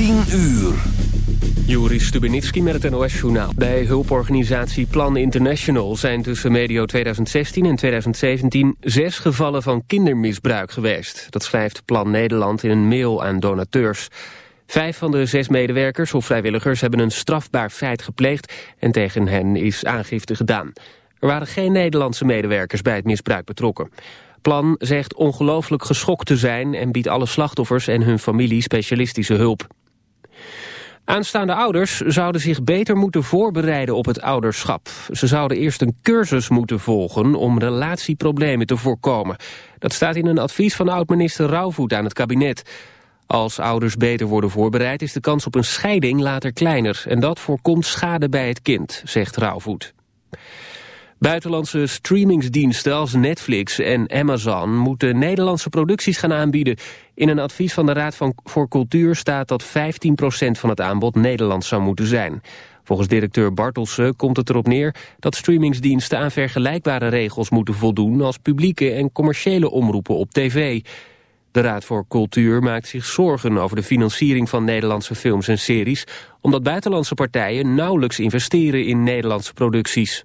10 uur. Joris Stubenitski met het NOS-journaal. Bij hulporganisatie Plan International zijn tussen medio 2016 en 2017 zes gevallen van kindermisbruik geweest. Dat schrijft Plan Nederland in een mail aan donateurs. Vijf van de zes medewerkers of vrijwilligers hebben een strafbaar feit gepleegd en tegen hen is aangifte gedaan. Er waren geen Nederlandse medewerkers bij het misbruik betrokken. Plan zegt ongelooflijk geschokt te zijn en biedt alle slachtoffers en hun familie specialistische hulp. Aanstaande ouders zouden zich beter moeten voorbereiden op het ouderschap. Ze zouden eerst een cursus moeten volgen om relatieproblemen te voorkomen. Dat staat in een advies van oud-minister Rauwvoet aan het kabinet. Als ouders beter worden voorbereid is de kans op een scheiding later kleiner. En dat voorkomt schade bij het kind, zegt Rauwvoet. Buitenlandse streamingsdiensten als Netflix en Amazon moeten Nederlandse producties gaan aanbieden. In een advies van de Raad voor Cultuur staat dat 15% van het aanbod Nederlands zou moeten zijn. Volgens directeur Bartelsen komt het erop neer dat streamingsdiensten aan vergelijkbare regels moeten voldoen als publieke en commerciële omroepen op tv. De Raad voor Cultuur maakt zich zorgen over de financiering van Nederlandse films en series, omdat buitenlandse partijen nauwelijks investeren in Nederlandse producties.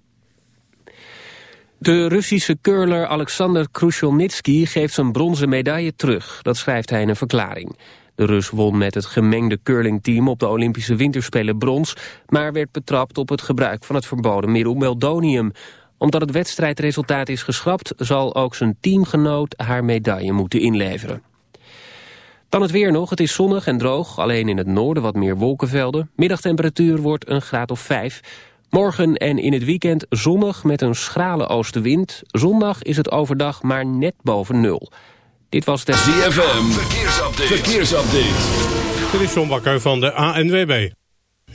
De Russische curler Alexander Krushelnitsky geeft zijn bronzen medaille terug. Dat schrijft hij in een verklaring. De Rus won met het gemengde curlingteam op de Olympische Winterspelen brons... maar werd betrapt op het gebruik van het verboden middel meldonium. Omdat het wedstrijdresultaat is geschrapt... zal ook zijn teamgenoot haar medaille moeten inleveren. Dan het weer nog. Het is zonnig en droog. Alleen in het noorden wat meer wolkenvelden. Middagtemperatuur wordt een graad of 5. Morgen en in het weekend zonnig met een schrale oostenwind. Zondag is het overdag maar net boven nul. Dit was de ZFM. Verkeersupdate. Verkeersupdate. Dit is John Bakker van de ANWB.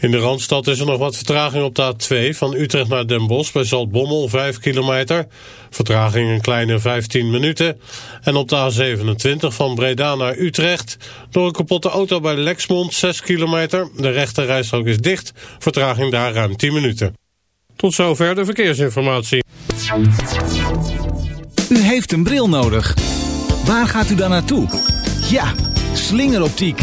In de Randstad is er nog wat vertraging op de A2 van Utrecht naar Den Bosch bij Zaltbommel 5 kilometer. Vertraging een kleine 15 minuten. En op de A27 van Breda naar Utrecht door een kapotte auto bij Lexmond 6 kilometer. De rechte rijstrook is dicht, vertraging daar ruim 10 minuten. Tot zover de verkeersinformatie. U heeft een bril nodig. Waar gaat u dan naartoe? Ja, slingeroptiek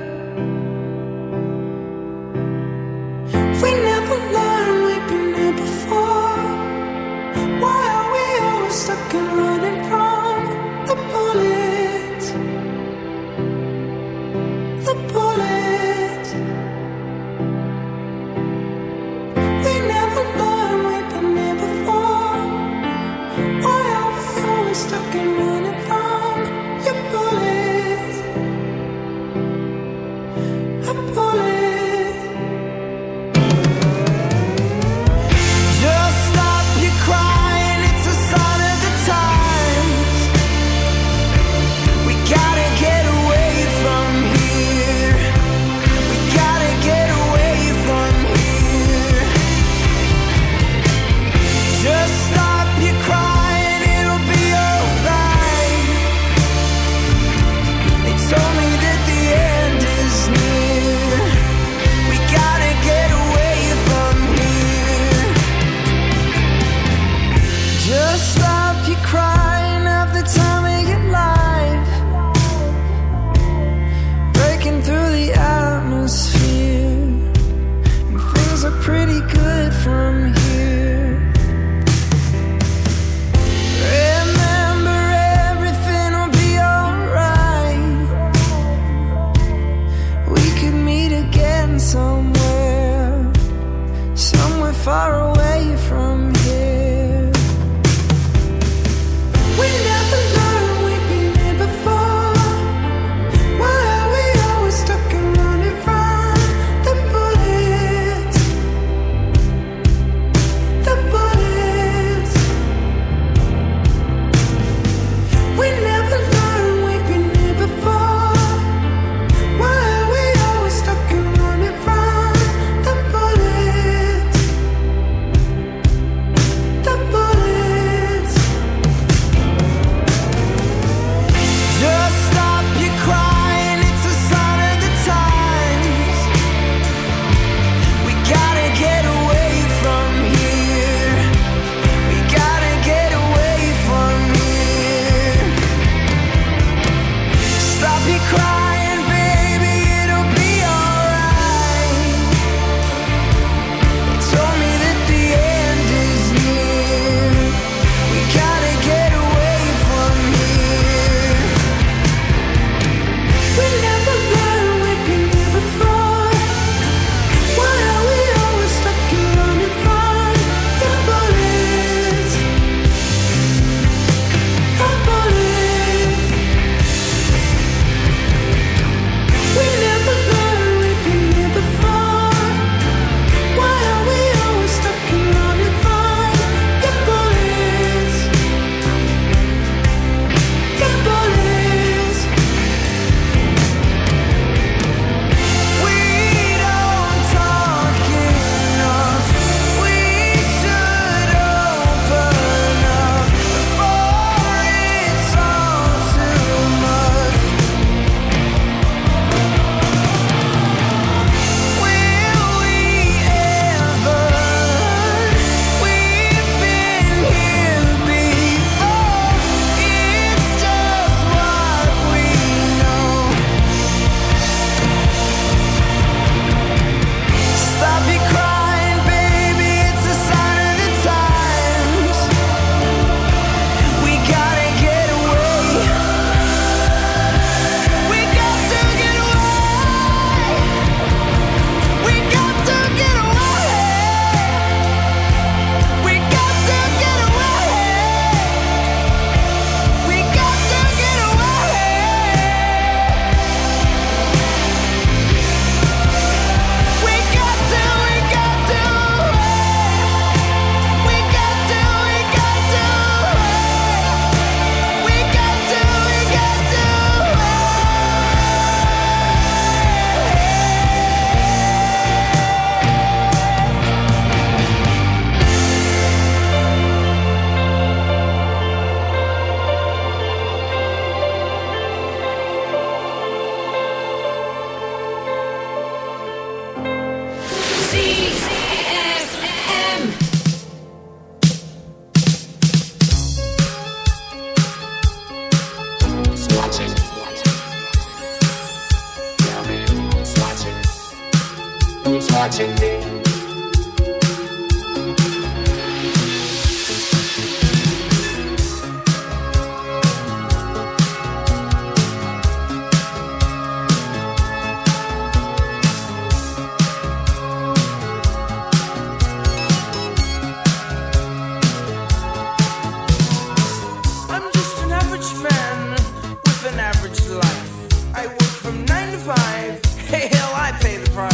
Hey, hell, I pay the price.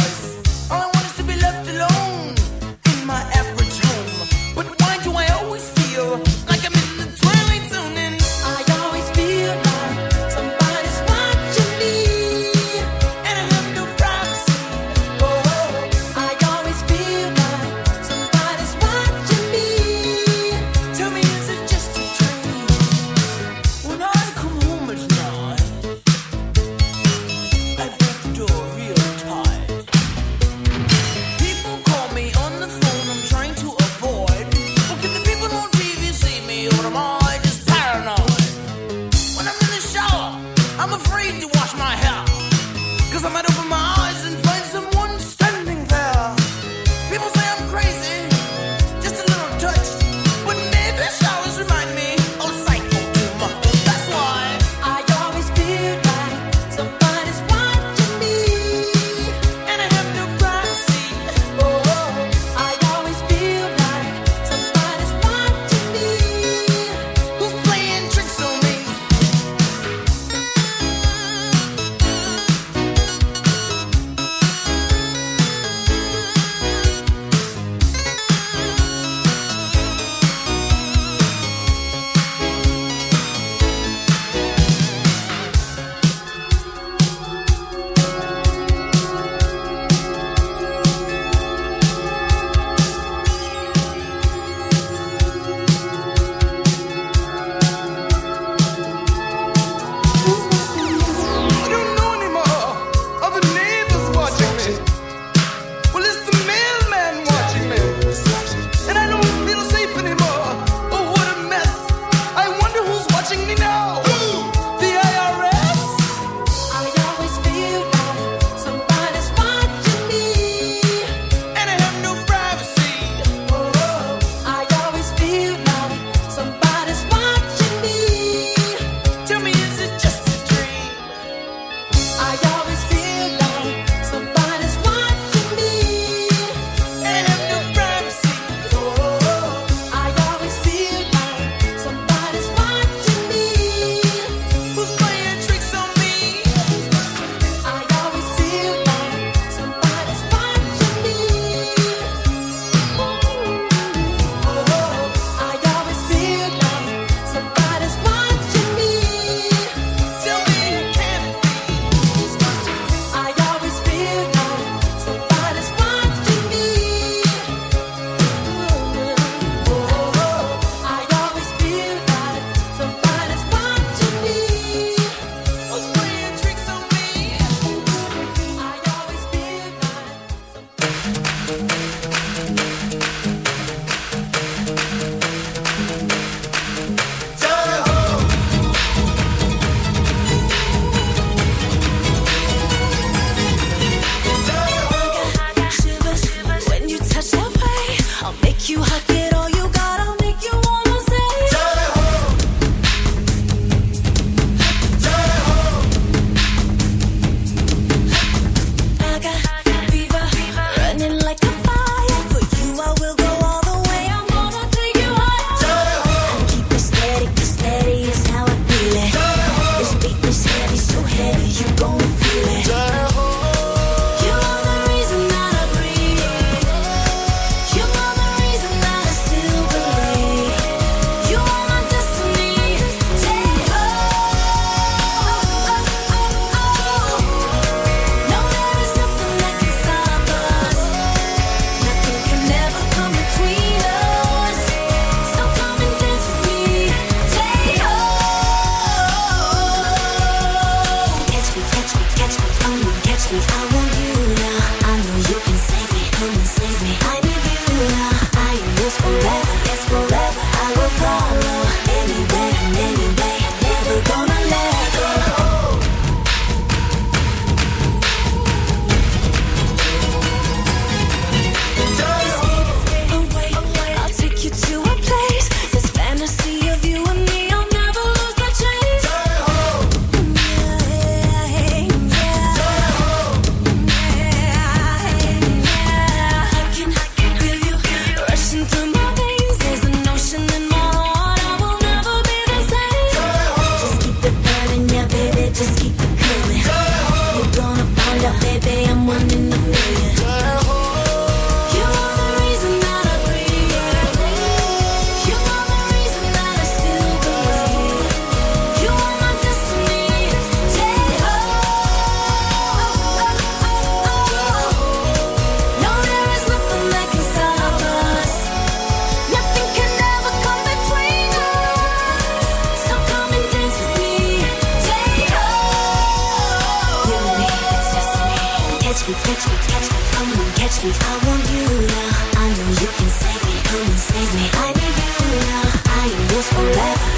back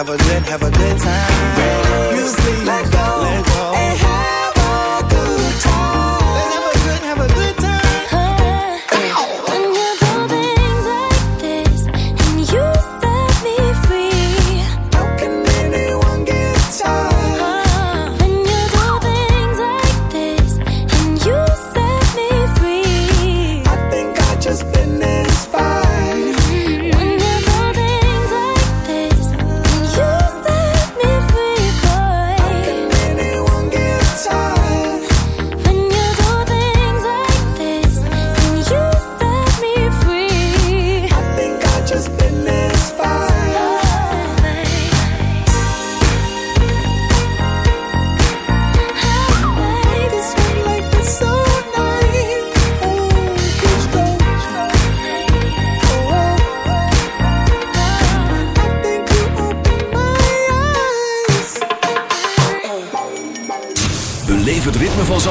Have a good, have a good time. You sleep, let go, let go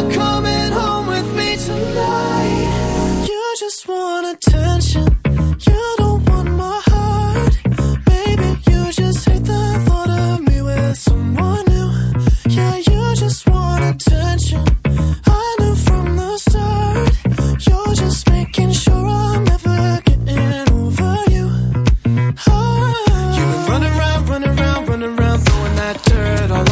you're coming home with me tonight. You just want attention. You don't want my heart. Maybe you just hate the thought of me with someone new. Yeah, you just want attention. I knew from the start. You're just making sure I'm never getting over you. Ah. You've running around, running around, running around, throwing that dirt all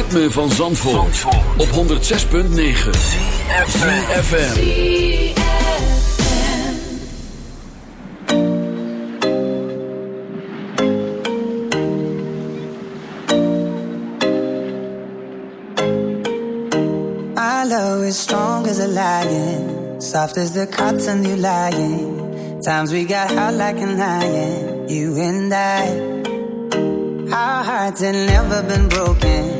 ritme van Zandvoort, op 106.9 FM. My love is strong as a lion, soft as the cotton you lying. Times we got hot like an iron, you and I. Our hearts had never been broken.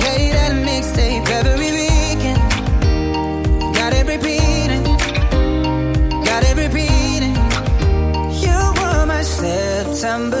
September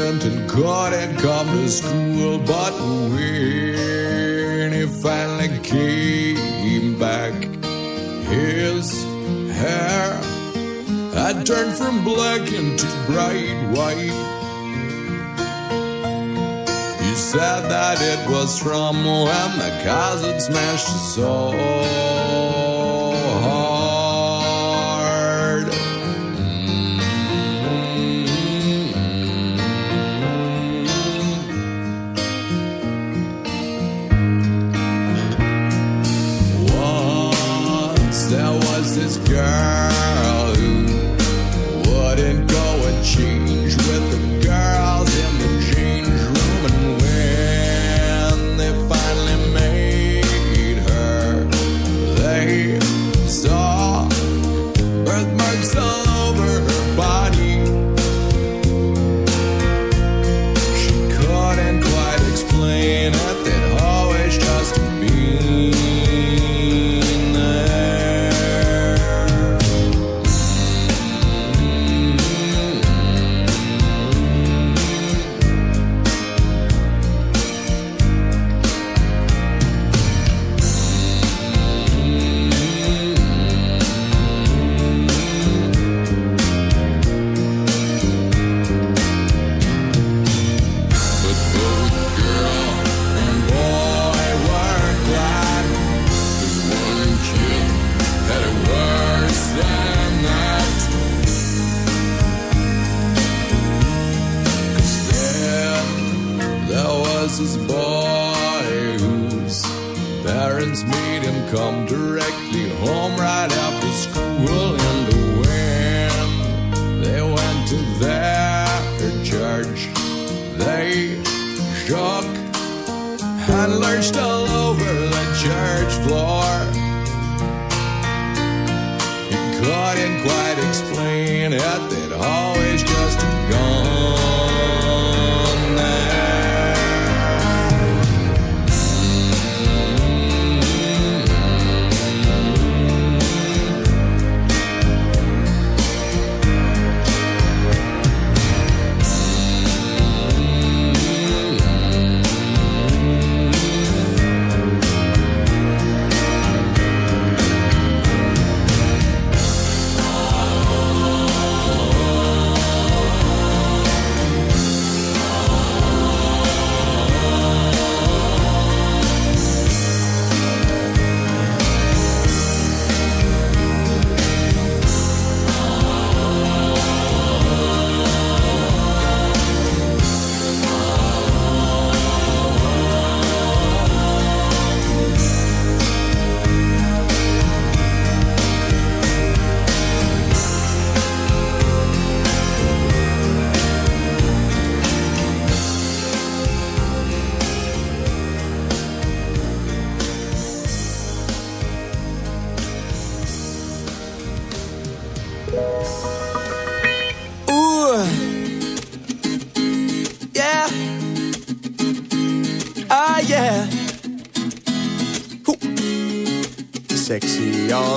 bright white. He said that it was from when the had smashed his soul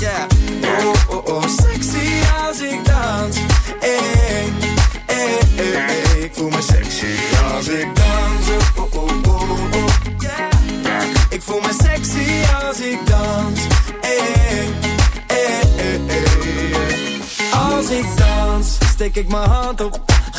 yeah. Oh, oh, oh, sexy als ik dans. Eh, eh, eh, eh. Ik voel me sexy als ik dans. Oh, oh, oh, oh, yeah. Ik voel me sexy als ik dans. Eh. Als ik dans, steek ik mijn hand op.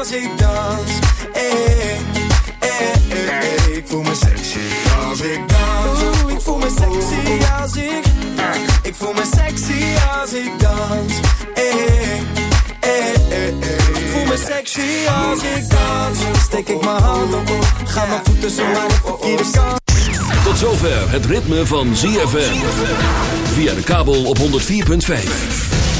als ik dans. Eh, eh, eh, eh. Ik voel me sexy als ik dans. Oeh, ik voel me sexy als ik. Ik voel me sexy als ik dans. Eh, eh, eh, eh. Ik voel me sexy als ik dans. Steek ik mijn hand op, ga mijn voeten zo naar de verkeerde kant. Tot zover het ritme van ZFM. Via de kabel op 104.5.